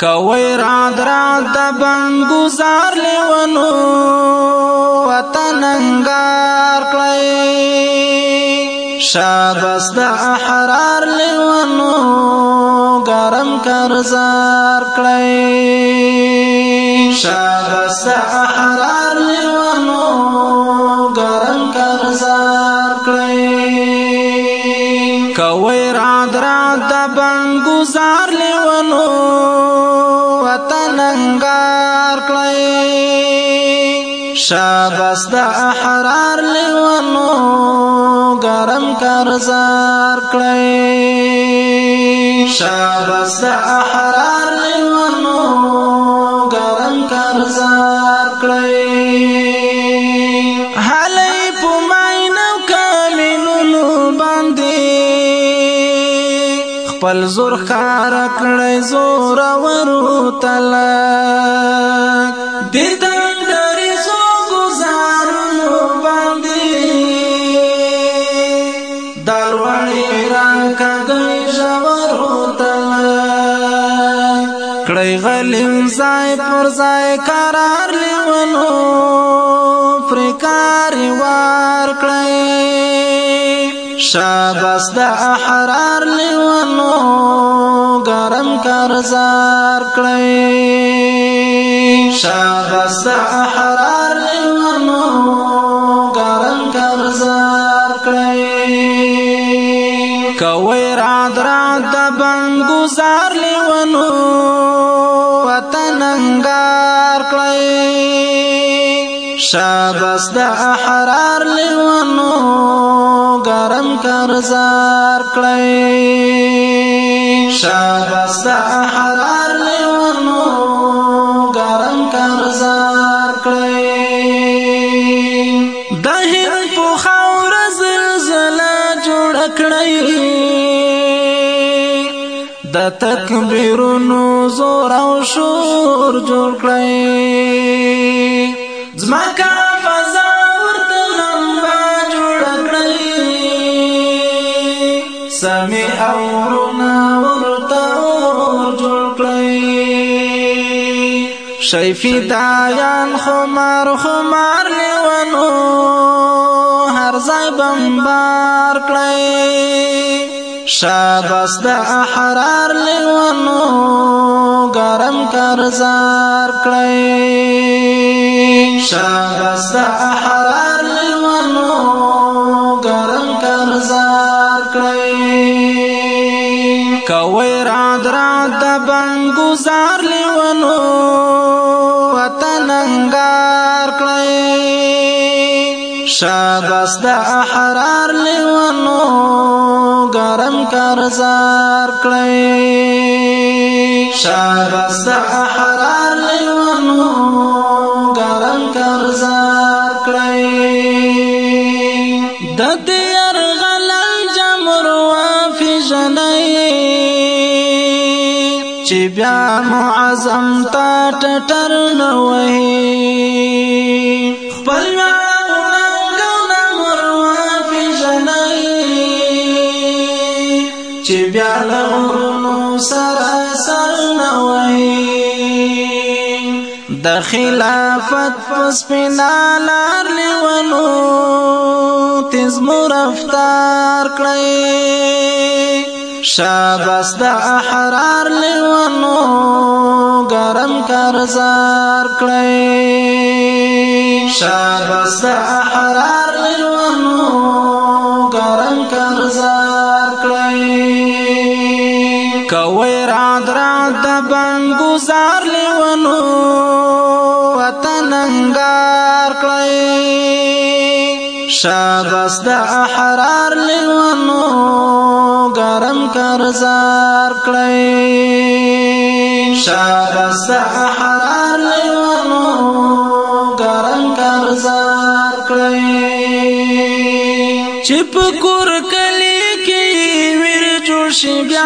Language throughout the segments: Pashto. کوي را درا د بنګزار لیونو وطننګار کړی شابس د احرار لیونو ګرم کرزار کړی شابس د احرار لیونو ګرم کرزار کړی کوي را درا د بنګزار لیونو انګار کړی شاباس د احرار لیوانو ګرم کارزار کړی شاباس د خپل زور خار کړی زور ورو تلا دیدار کړی غلیم ځای پر ځای قرار لیونو فریکار وار کړی شاباس د احرار لیوانو ګرم کارزار کړی شاباس د احرار لیوانو ګرم کارزار کړی کوي را در د بنګو زار لیوانو وطننګار کړی شاباس د احرار لیوانو ګرم کارزار کړی شابست حرار لیونو ګرم کارزار کړی د هند په خاور زلزلہ جوړ کړی د تکبیرونو زور او شور جوړ کړی زمکه شیفی دایان خمار خمار لیونو هر ځای بمبار کړی شاباس د احرار لیونو ګرم کرزار کړی شاباس د احرار شاباس د احرار لیوانو ګرم کارزار کړی شاباس د احرار لیوانو ګرم کارزار کړی د دې ارغلل جمر وافي جنای چې بیا معظم تا ټټر نه وهي چې بیا لغرونو سره سر نه وای د خلافت پس پینالار لیونو تیز مرفتار کړی شابس د احرار لیونو گرم کرزار کړی شابس د احرار لیونو گرم کرزار کړی کوي را در د بنګزار لیونو وطن انګار کړی شابس د احرار لیونو ګرم کرزار کړی شابس د احرار لیونو ګرم کرزار کړی چپ کور کلی کې ویر جوړ شي بیا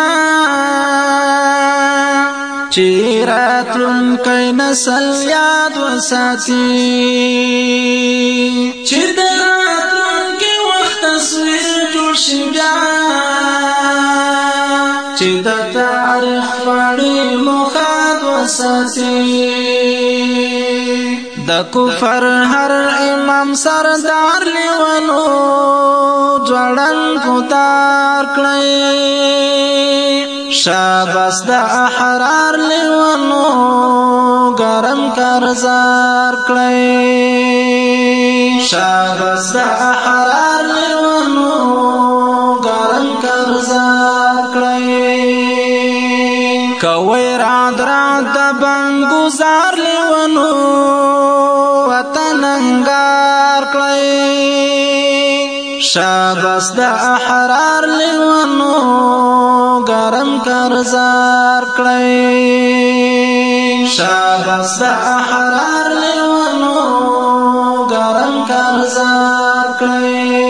چې راتلون کای نسل یاد وساتي چې د راتلون کې وخت تصویر جوړ شي بیا چې د تاریخ پړې مخاد وساتي د کفر هر امام سردار لیوانو ړنګ تار کړی شاباس د احرار لیوانو ګرم کارزار کړی شاباس د احرار لیوانو ګرم کارزار کړی کوي را در د بنګ گزار لیوانو وطن انګار کړی شادست احرار لیوانو گرم کرزار کړی شادست احرار لیوانو گرم کرزار کړی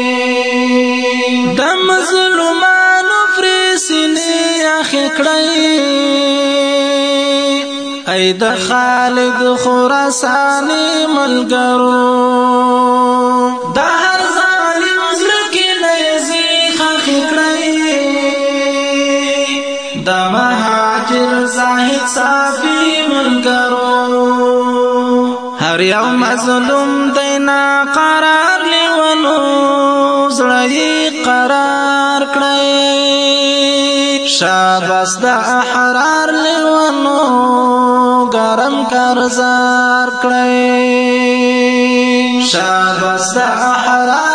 دم ظلمانو فرسنی اخ کړی اې د خالد خراساني ملګرو ده صافي منکرو هر یو مظلوم دینا قرار لیولو زړی قرار کړی شاباس د احرار لیولو ګرم کارزار کړی شاباس د احرار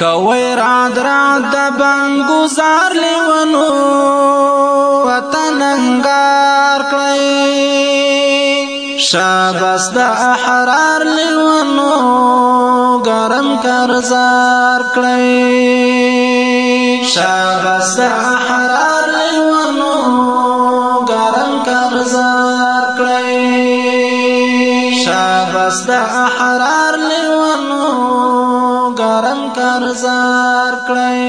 کوي را درا د بنګزار لیونو وطننګار کړی شابس د احرار لیونو ګرم کرزار کړی شابس د احرار لیونو ګرم کرزار کړی شابس د احرار گزار کړئ